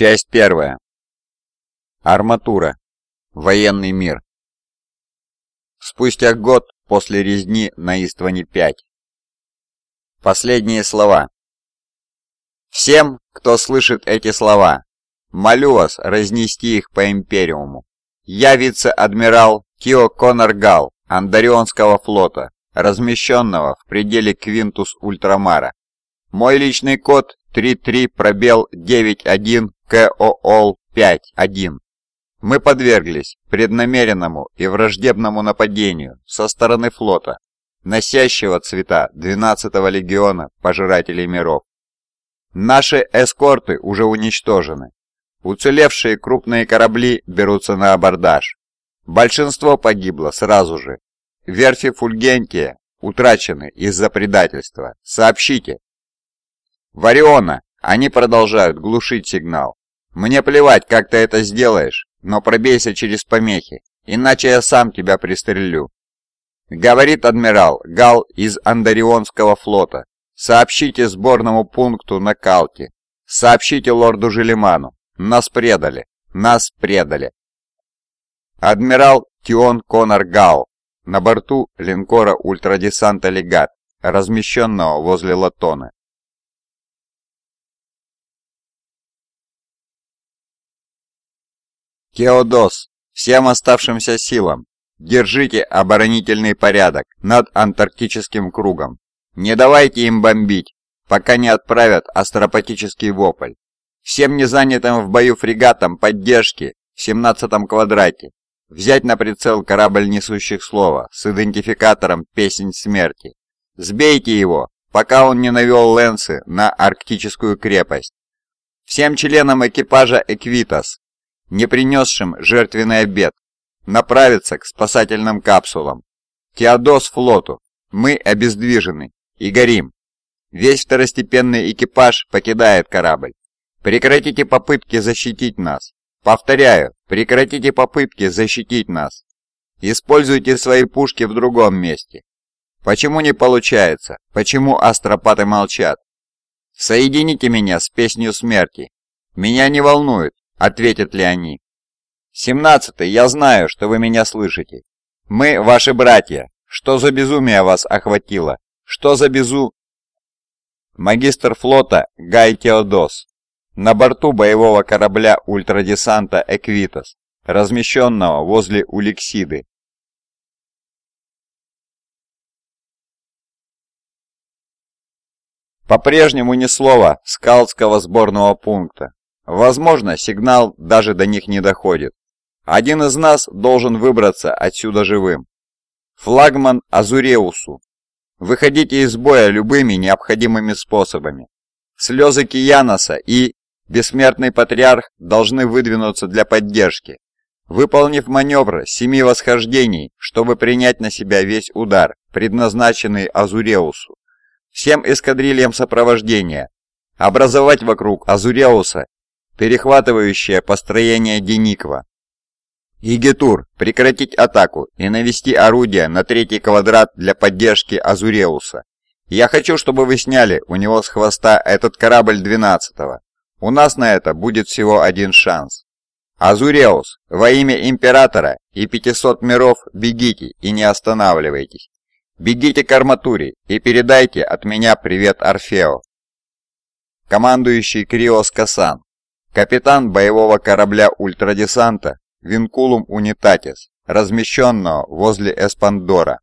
Часть первая. Арматура. Военный мир. Спустя год после резни на Истване-5. Последние слова. Всем, кто слышит эти слова, молю вас разнести их по Империуму. Я вице-адмирал Кио Конор Гал Андарионского флота, размещенного в пределе Квинтус Ультрамара. Мой личный код 33 пробел 91 КООЛ 5-1. Мы подверглись преднамеренному и враждебному нападению со стороны флота, носящего цвета 12-го легиона Пожирателей миров. Наши эскорты уже уничтожены. Уцелевшие крупные корабли берутся на абордаж. Большинство погибло сразу же. Верфи Фульгентия утрачены из-за предательства. Сообщите. Вариона, они продолжают глушить сигнал. Мне плевать, как ты это сделаешь, но пробейся через помехи, иначе я сам тебя пристрелю. Говорит адмирал Гал из Андарионского флота. Сообщите сборному пункту на Калте. Сообщите лорду Желеману. Нас предали. Нас предали. Адмирал Тион Конор Гал на борту линкора ультрадесанта «Легат», размещенного возле Латона. Теодос, всем оставшимся силам, держите оборонительный порядок над Антарктическим кругом. Не давайте им бомбить, пока не отправят астропатический вопль. Всем незанятым в бою фрегатам поддержки в 17 квадрате взять на прицел корабль несущих слова с идентификатором «Песнь смерти». Сбейте его, пока он не навел Лэнсы на арктическую крепость. Всем членам экипажа «Эквитас» не принесшим жертвенный обед, направиться к спасательным капсулам. Теодос флоту. Мы обездвижены и горим. Весь второстепенный экипаж покидает корабль. Прекратите попытки защитить нас. Повторяю, прекратите попытки защитить нас. Используйте свои пушки в другом месте. Почему не получается? Почему астропаты молчат? Соедините меня с песнью смерти. Меня не волнует, ответят ли они. «Семнадцатый, я знаю, что вы меня слышите. Мы ваши братья. Что за безумие вас охватило? Что за безу...» Магистр флота Гай Теодос. На борту боевого корабля ультрадесанта «Эквитас», размещенного возле Уликсиды. По-прежнему ни слова скалского сборного пункта. Возможно, сигнал даже до них не доходит. Один из нас должен выбраться отсюда живым. Флагман Азуреусу. Выходите из боя любыми необходимыми способами. Слезы Кияноса и Бессмертный Патриарх должны выдвинуться для поддержки, выполнив маневр семи восхождений, чтобы принять на себя весь удар, предназначенный Азуреусу. Всем эскадрильям сопровождения образовать вокруг Азуреуса перехватывающее построение Дениква. Игетур, прекратить атаку и навести орудие на третий квадрат для поддержки Азуреуса. Я хочу, чтобы вы сняли у него с хвоста этот корабль 12-го. У нас на это будет всего один шанс. Азуреус, во имя Императора и 500 миров бегите и не останавливайтесь. Бегите к арматуре и передайте от меня привет Орфео. Командующий Криос Касан, Капитан боевого корабля ультрадесанта Винкулум Унитатис, размещенного возле Эспандора.